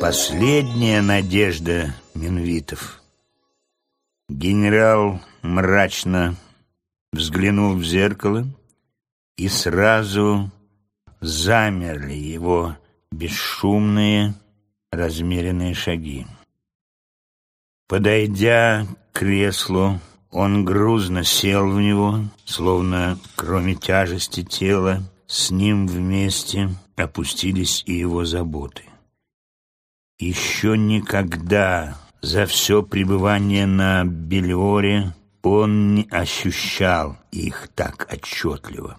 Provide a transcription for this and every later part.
Последняя надежда Минвитов. Генерал мрачно взглянул в зеркало, и сразу замерли его бесшумные, размеренные шаги. Подойдя к креслу, он грузно сел в него, словно кроме тяжести тела, с ним вместе опустились и его заботы. Еще никогда за все пребывание на Бельоре он не ощущал их так отчетливо.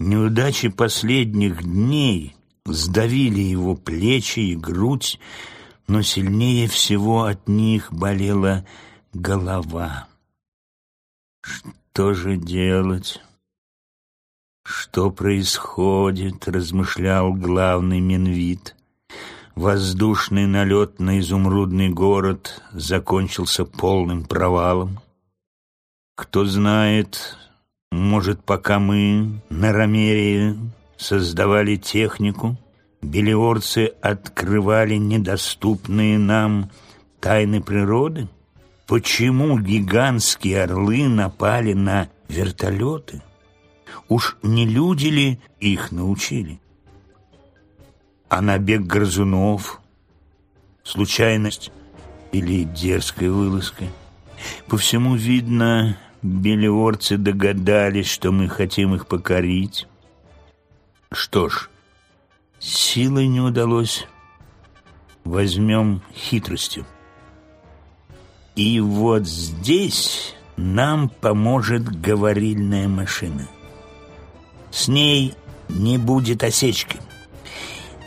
Неудачи последних дней сдавили его плечи и грудь, но сильнее всего от них болела голова. Что же делать? Что происходит, размышлял главный Минвит. Воздушный налет на изумрудный город закончился полным провалом. Кто знает, может, пока мы на Ромерии создавали технику, белиорцы открывали недоступные нам тайны природы? Почему гигантские орлы напали на вертолеты? Уж не люди ли их научили? А набег грызунов? Случайность или дерзкая вылазка? По всему видно, белиорцы догадались, что мы хотим их покорить. Что ж, силой не удалось. Возьмем хитростью. И вот здесь нам поможет говорильная машина. С ней не будет осечки.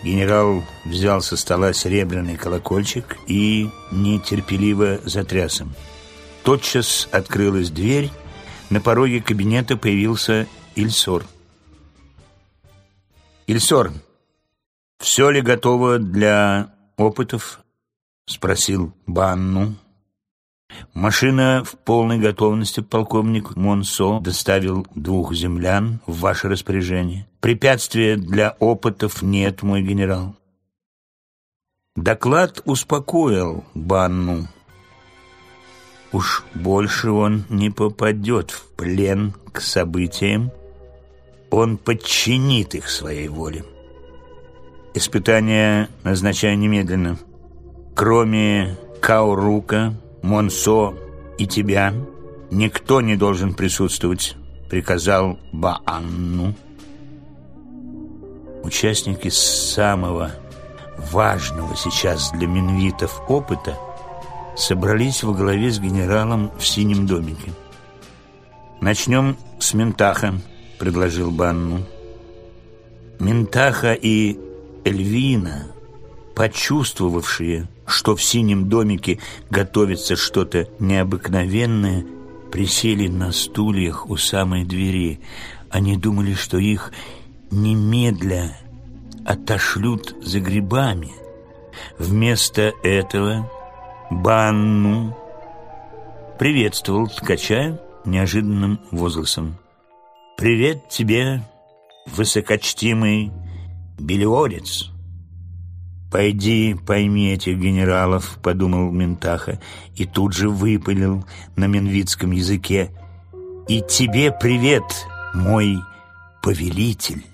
Генерал взял со стола серебряный колокольчик и нетерпеливо затряс им. Тотчас открылась дверь, на пороге кабинета появился Ильсор. «Ильсор, все ли готово для опытов?» — спросил Банну. «Машина в полной готовности, полковник Монсо доставил двух землян в ваше распоряжение. Препятствия для опытов нет, мой генерал». Доклад успокоил Банну. Уж больше он не попадет в плен к событиям, он подчинит их своей воле. Испытания назначаю немедленно. Кроме Каурука, Монсо и тебя, никто не должен присутствовать, приказал Баанну. Участники самого важного сейчас для минвитов опыта – собрались во главе с генералом в синем домике. «Начнем с Ментаха», — предложил Банну. Ментаха и Эльвина, почувствовавшие, что в синем домике готовится что-то необыкновенное, присели на стульях у самой двери. Они думали, что их немедля отошлют за грибами. Вместо этого Банну приветствовал ткача неожиданным возгласом. «Привет тебе, высокочтимый белиорец!» «Пойди пойми этих генералов», — подумал Ментаха, и тут же выпалил на менвицком языке. «И тебе привет, мой повелитель!»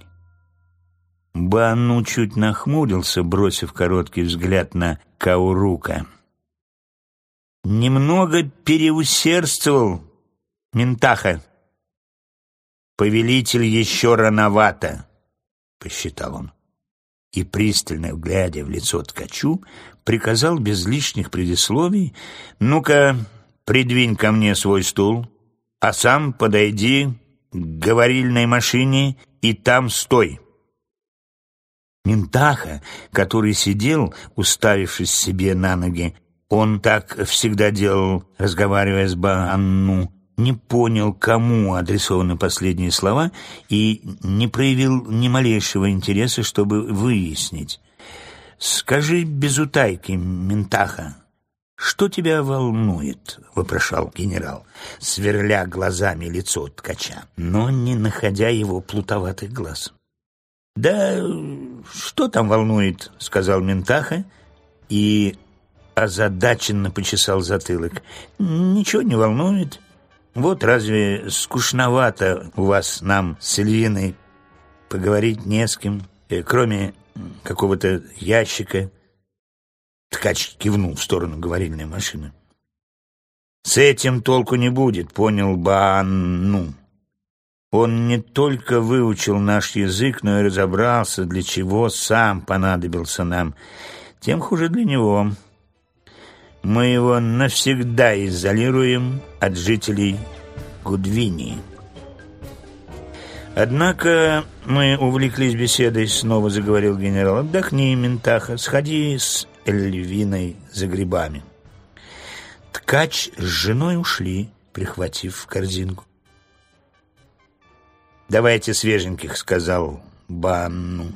Банну чуть нахмурился, бросив короткий взгляд на Каурука. Немного переусердствовал Ментаха. Повелитель еще рановато, посчитал он. И, пристально глядя в лицо ткачу, приказал без лишних предисловий, «Ну-ка, придвинь ко мне свой стул, а сам подойди к говорильной машине и там стой». Ментаха, который сидел, уставившись себе на ноги, он так всегда делал, разговаривая с Банну, не понял, кому адресованы последние слова и не проявил ни малейшего интереса, чтобы выяснить. «Скажи без утайки, Ментаха, что тебя волнует?» — вопрошал генерал, сверля глазами лицо ткача, но не находя его плутоватых глаз. «Да что там волнует?» — сказал Ментаха и озадаченно почесал затылок. «Ничего не волнует. Вот разве скучновато у вас нам с Ильиной поговорить не с кем, э, кроме какого-то ящика?» Ткач кивнул в сторону говорильной машины. «С этим толку не будет», — понял Баану. Он не только выучил наш язык, но и разобрался, для чего сам понадобился нам. Тем хуже для него. Мы его навсегда изолируем от жителей Гудвинии. Однако мы увлеклись беседой, снова заговорил генерал. Отдохни, Ментаха, сходи с Эльвиной за грибами. Ткач с женой ушли, прихватив корзинку. «Давайте свеженьких», — сказал Банну.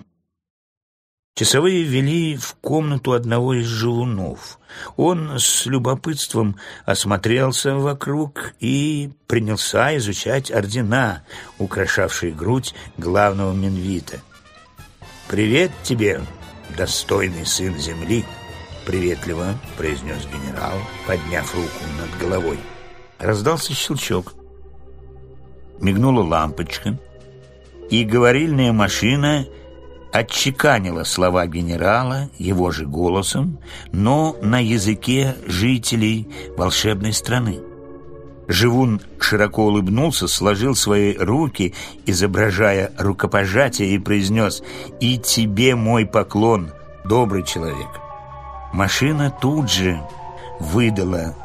Часовые вели в комнату одного из живунов. Он с любопытством осмотрелся вокруг и принялся изучать ордена, украшавшие грудь главного Минвита. «Привет тебе, достойный сын земли!» — приветливо произнес генерал, подняв руку над головой. Раздался щелчок. Мигнула лампочка, и говорильная машина отчеканила слова генерала его же голосом, но на языке жителей волшебной страны. Живун широко улыбнулся, сложил свои руки, изображая рукопожатие, и произнес «И тебе мой поклон, добрый человек». Машина тут же выдала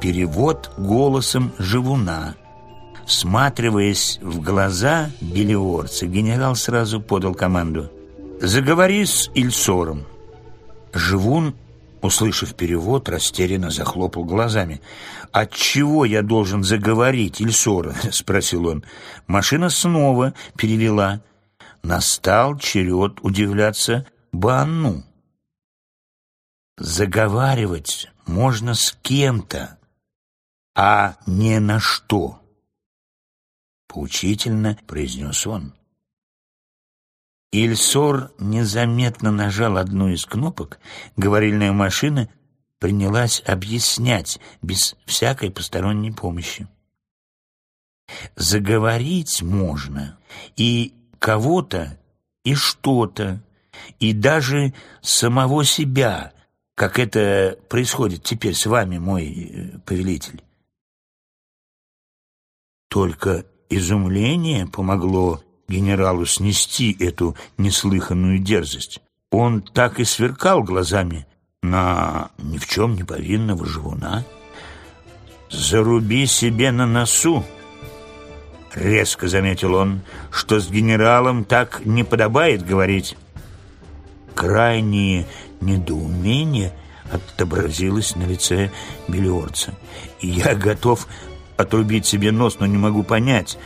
перевод голосом Живуна, Всматриваясь в глаза белиорца, генерал сразу подал команду. «Заговори с Ильсором». Живун, услышав перевод, растерянно захлопал глазами. «От чего я должен заговорить, Ильсора?» — спросил он. Машина снова перевела. Настал черед удивляться Банну. «Заговаривать можно с кем-то, а не на что» поучительно произнес он. Ильсор незаметно нажал одну из кнопок, говорильная машина принялась объяснять без всякой посторонней помощи. Заговорить можно и кого-то, и что-то, и даже самого себя, как это происходит теперь с вами, мой э, повелитель. Только Изумление помогло генералу снести эту неслыханную дерзость. Он так и сверкал глазами на ни в чем не повинного живуна. «Заруби себе на носу!» Резко заметил он, что с генералом так не подобает говорить. Крайнее недоумение отобразилось на лице Белиорца. «Я готов отрубить себе нос, но не могу понять,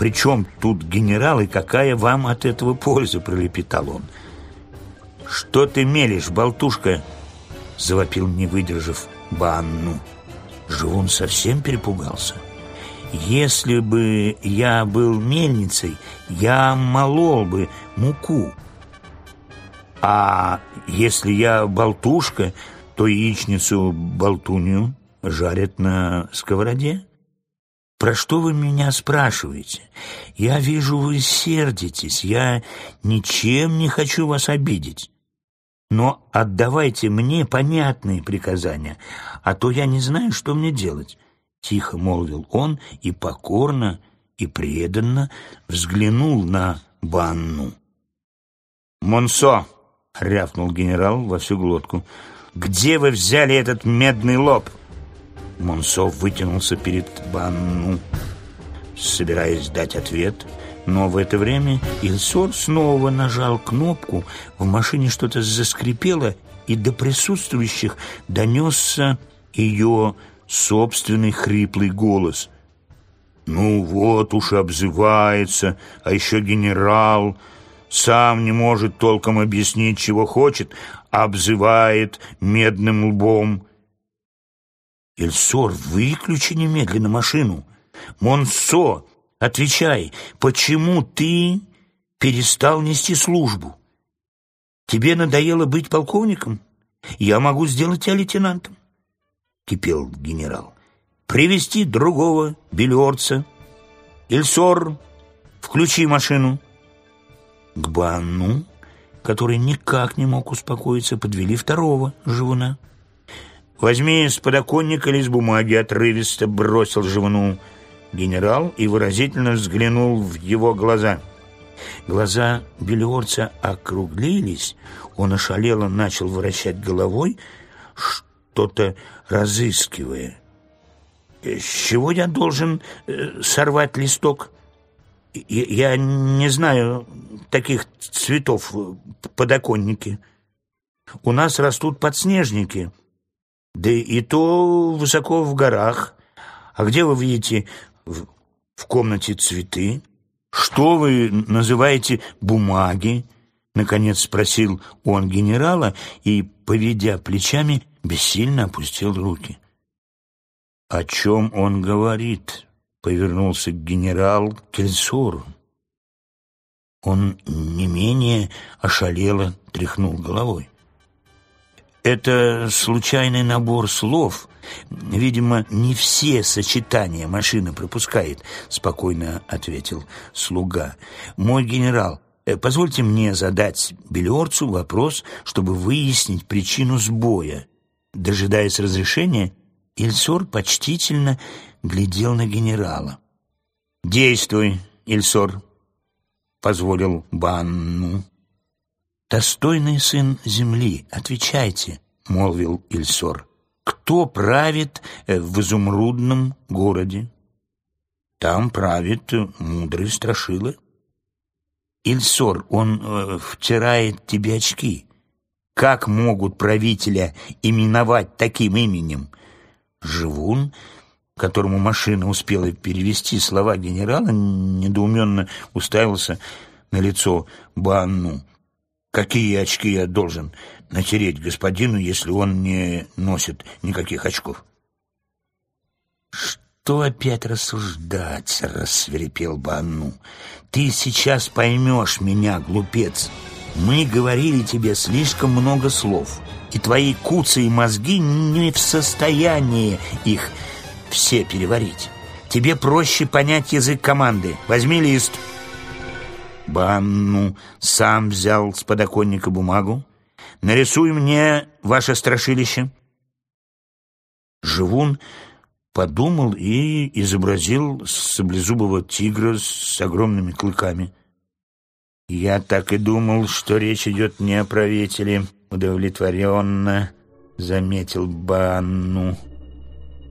при чем тут генерал и какая вам от этого польза, пролепетал он. «Что ты мелешь, болтушка?» — завопил, не выдержав, Банну. Живун совсем перепугался. «Если бы я был мельницей, я молол бы муку. А если я болтушка, то яичницу-болтунью жарят на сковороде?» Про что вы меня спрашиваете? Я вижу, вы сердитесь, я ничем не хочу вас обидеть. Но отдавайте мне понятные приказания, а то я не знаю, что мне делать. Тихо молвил он и покорно и преданно взглянул на Банну. «Монсо!» — рявкнул генерал во всю глотку. «Где вы взяли этот медный лоб?» Монсов вытянулся перед Банну, собираясь дать ответ, но в это время Ильсор снова нажал кнопку, в машине что-то заскрипело, и до присутствующих донесся ее собственный хриплый голос. «Ну вот уж обзывается, а еще генерал...» сам не может толком объяснить, чего хочет, обзывает медным лбом. Эльсор, выключи немедленно машину. Монсо, отвечай, почему ты перестал нести службу? Тебе надоело быть полковником? Я могу сделать тебя лейтенантом. Кипел генерал. Привести другого белерца. Ильсор, включи машину. К Банну, который никак не мог успокоиться, подвели второго живуна. «Возьми с подоконника лист бумаги», — отрывисто бросил живуну генерал и выразительно взглянул в его глаза. Глаза Белиорца округлились, он ошалело начал вращать головой, что-то разыскивая. «С чего я должен э, сорвать листок?» Я не знаю таких цветов подоконники. У нас растут подснежники, да и то высоко в горах. А где вы видите в, в комнате цветы? Что вы называете бумаги? Наконец спросил он генерала и, поведя плечами, бессильно опустил руки. О чем он говорит? Повернулся генерал Кельсору. Он не менее ошалело тряхнул головой. Это случайный набор слов. Видимо, не все сочетания машина пропускает, спокойно ответил слуга. Мой генерал, э, позвольте мне задать Белиорцу вопрос, чтобы выяснить причину сбоя. Дожидаясь разрешения, Ильсор почтительно глядел на генерала. «Действуй, Ильсор», — позволил Банну. «Достойный сын земли, отвечайте», — молвил Ильсор. «Кто правит э, в изумрудном городе?» «Там правит мудрый страшила». «Ильсор, он э, втирает тебе очки. Как могут правителя именовать таким именем?» Живун, которому машина успела перевести слова генерала, недоуменно уставился на лицо Банну. Какие очки я должен натереть господину, если он не носит никаких очков? Что опять рассуждать, рассверепел Банну. Ты сейчас поймешь меня, глупец. Мы говорили тебе слишком много слов, и твои куцы и мозги не в состоянии их все переварить. Тебе проще понять язык команды. Возьми лист. Банну сам взял с подоконника бумагу. «Нарисуй мне ваше страшилище». Живун подумал и изобразил саблезубого тигра с огромными клыками. «Я так и думал, что речь идет не о правителе», — удовлетворенно заметил Банну.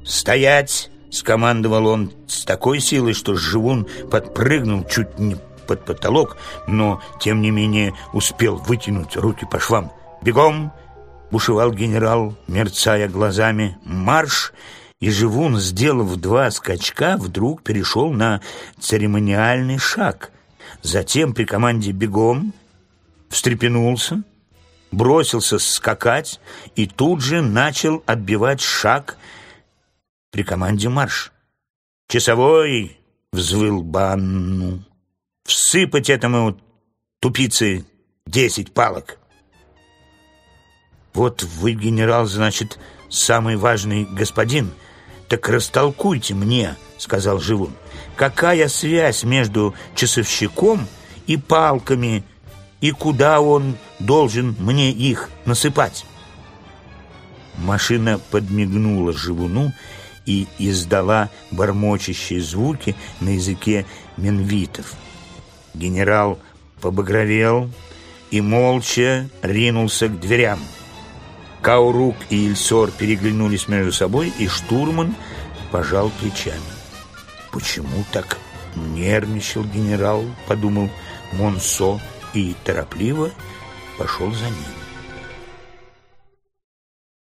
«Стоять!» — скомандовал он с такой силой, что Живун подпрыгнул чуть не под потолок, но, тем не менее, успел вытянуть руки по швам. «Бегом!» — бушевал генерал, мерцая глазами. «Марш!» И Живун, сделав два скачка, вдруг перешел на церемониальный шаг. Затем при команде «бегом» встрепенулся, бросился скакать и тут же начал отбивать шаг при команде «марш». «Часовой!» — взвыл Банну всыпать этому тупице десять палок. Вот вы, генерал, значит, самый важный господин. Так растолкуйте мне, сказал Живун, какая связь между часовщиком и палками, и куда он должен мне их насыпать? Машина подмигнула Живуну и издала бормочащие звуки на языке менвитов. Генерал побагровел и молча ринулся к дверям. Каурук и Ильсор переглянулись между собой, и штурман пожал плечами. «Почему так нервничал генерал?» — подумал Монсо и торопливо пошел за ним.